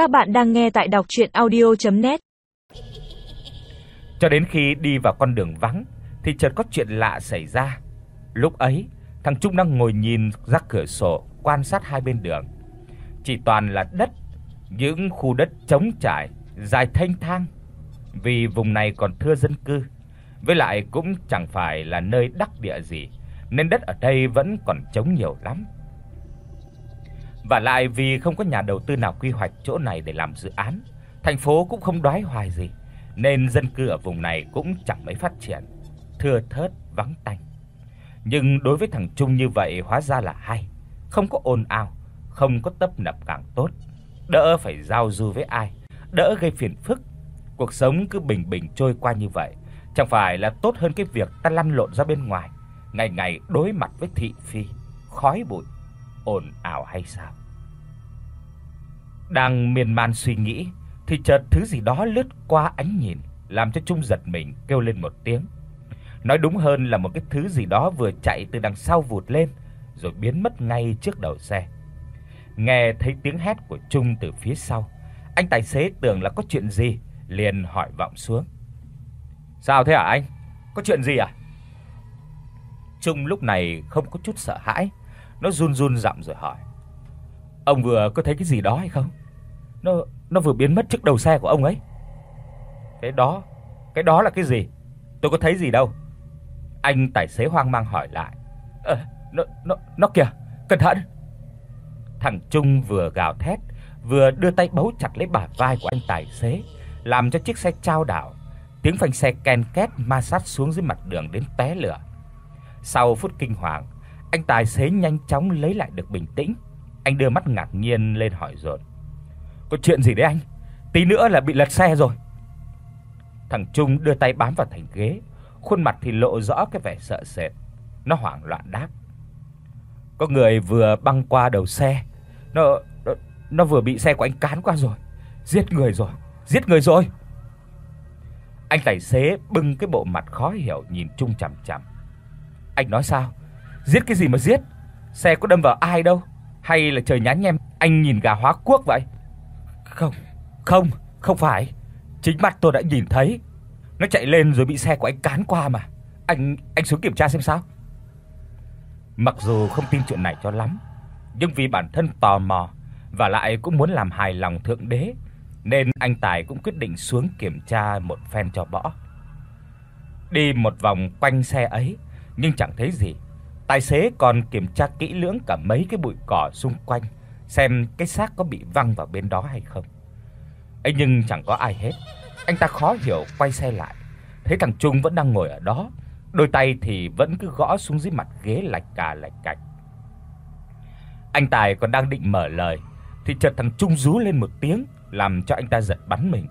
Các bạn đang nghe tại đọc audio net Cho đến khi đi vào con đường vắng thì chợt có chuyện lạ xảy ra. Lúc ấy, thằng Trung đang ngồi nhìn ra cửa sổ quan sát hai bên đường. Chỉ toàn là đất, những khu đất trống trải, dài thanh thang. Vì vùng này còn thưa dân cư, với lại cũng chẳng phải là nơi đắc địa gì, nên đất ở đây vẫn còn trống nhiều lắm. Và lại vì không có nhà đầu tư nào quy hoạch chỗ này để làm dự án, thành phố cũng không đoái hoài gì, nên dân cư ở vùng này cũng chẳng mấy phát triển, thưa thớt vắng tanh. Nhưng đối với thằng Trung như vậy hóa ra là hay, không có ồn ào, không có tấp nập càng tốt, đỡ phải giao du với ai, đỡ gây phiền phức. Cuộc sống cứ bình bình trôi qua như vậy, chẳng phải là tốt hơn cái việc ta lăn lộn ra bên ngoài, ngày ngày đối mặt với thị phi, khói bụi, ồn ào hay sao? Đang miên man suy nghĩ thì chợt thứ gì đó lướt qua ánh nhìn, làm cho Trung giật mình kêu lên một tiếng. Nói đúng hơn là một cái thứ gì đó vừa chạy từ đằng sau vụt lên rồi biến mất ngay trước đầu xe. Nghe thấy tiếng hét của Trung từ phía sau, anh tài xế tưởng là có chuyện gì, liền hỏi vọng xuống. "Sao thế hả anh? Có chuyện gì à?" Trung lúc này không có chút sợ hãi, nó run run giọng rồi hỏi: "Ông vừa có thấy cái gì đó hay không? Nó nó vừa biến mất trước đầu xe của ông ấy." "Cái đó, cái đó là cái gì? Tôi có thấy gì đâu." Anh tài xế hoang mang hỏi lại. "Ờ, nó nó nó kìa, cẩn thận." Thằng Trung vừa gào thét, vừa đưa tay bấu chặt lấy bả vai của anh tài xế, làm cho chiếc xe chao đảo. Tiếng phanh xe ken két ma sát xuống dưới mặt đường đến té lửa. Sau phút kinh hoàng, anh tài xế nhanh chóng lấy lại được bình tĩnh. Anh đưa mắt ngạc nhiên lên hỏi dồn: "Có chuyện gì đấy anh? Tí nữa là bị lật xe rồi." Thằng Trung đưa tay bám vào thành ghế, khuôn mặt thì lộ rõ cái vẻ sợ sệt. Nó hoảng loạn đáp: "Có người vừa băng qua đầu xe, nó nó, nó vừa bị xe của anh cán qua rồi, giết người rồi, giết người rồi." Anh tài xế bưng cái bộ mặt khó hiểu nhìn Trung chằm chằm. Anh nói sao? Giết cái gì mà giết? Xe có đâm vào ai đâu, hay là trời nhán nhem, anh nhìn gà hóa quốc vậy? Không, không, không phải. Chính mắt tôi đã nhìn thấy. Nó chạy lên rồi bị xe của anh cán qua mà. Anh anh xuống kiểm tra xem sao. Mặc dù không tin chuyện này cho lắm, nhưng vì bản thân tò mò và lại cũng muốn làm hài lòng thượng đế, nên anh Tài cũng quyết định xuống kiểm tra một phen cho bỏ. Đi một vòng quanh xe ấy, nhưng chẳng thấy gì. Tài xế còn kiểm tra kỹ lưỡng cả mấy cái bụi cỏ xung quanh, xem cái xác có bị văng vào bên đó hay không. Ấy nhưng chẳng có ai hết. Anh ta khó hiểu quay xe lại, thấy thằng Trung vẫn đang ngồi ở đó, đôi tay thì vẫn cứ gõ xuống dưới mặt ghế lạch cà lạch cạch. Anh Tài còn đang định mở lời thì chợt thằng Trung rú lên một tiếng, làm cho anh ta giật bắn mình.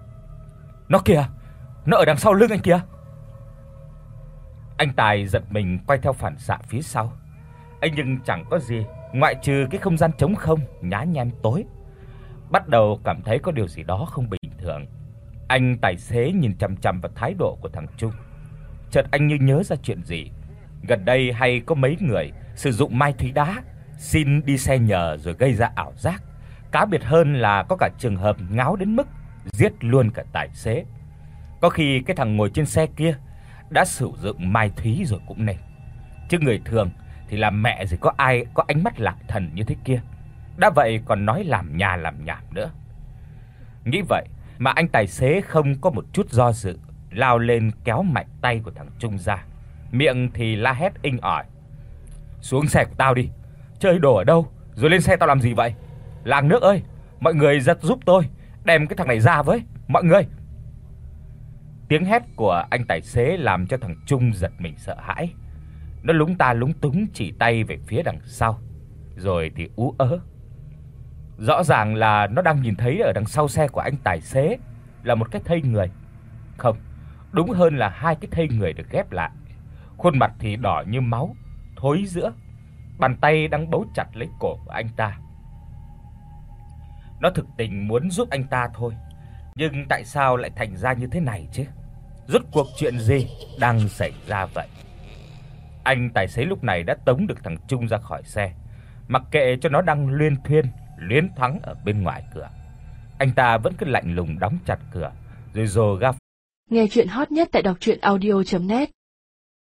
Nó kìa, nó ở đằng sau lưng anh kìa. Anh Tài giật mình quay theo phản xạ phía sau. Ấy nhưng chẳng có gì, ngoại trừ cái không gian trống không nhá nhem tối. Bắt đầu cảm thấy có điều gì đó không bình thường. Anh tài xế nhìn chằm chằm vào thái độ của thằng Trung. Chợt anh như nhớ ra chuyện gì. Gần đây hay có mấy người sử dụng mai thúy đá xin đi xe nhờ rồi gây ra ảo giác. Cá biệt hơn là có cả trường hợp ngáo đến mức giết luôn cả tài xế. Có khi cái thằng ngồi trên xe kia đã sử dụng mai thúy rồi cũng nên. Chứ người thường thì làm mẹ gì có ai có ánh mắt lạc thần như thế kia. Đã vậy còn nói làm nhà làm nhảm nữa. Nghĩ vậy mà anh tài xế không có một chút do dự, lao lên kéo mạnh tay của thằng Trung ra, miệng thì la hét inh ỏi. "Xuống xe của tao đi, chơi đồ ở đâu, rồi lên xe tao làm gì vậy? Làng nước ơi, mọi người giật giúp tôi, đem cái thằng này ra với, mọi người." Tiếng hét của anh tài xế làm cho thằng Trung giật mình sợ hãi. Nó lúng ta lúng túng chỉ tay về phía đằng sau, rồi thì ú ớ. Rõ ràng là nó đang nhìn thấy ở đằng sau xe của anh tài xế là một cái thây người. Không, đúng hơn là hai cái thây người được ghép lại. Khuôn mặt thì đỏ như máu, thối rữa. Bàn tay đang bấu chặt lấy cổ của anh ta. Nó thực tình muốn giúp anh ta thôi, nhưng tại sao lại thành ra như thế này chứ? Rốt cuộc chuyện gì đang xảy ra vậy? Anh tài xế lúc này đã tống được thằng Trung ra khỏi xe, mặc kệ cho nó đang luyên thuyên luyến thắng ở bên ngoài cửa. Anh ta vẫn cứ lạnh lùng đóng chặt cửa, rồi rồ ga. Nghe truyện hot nhất tại doctruyenaudio.net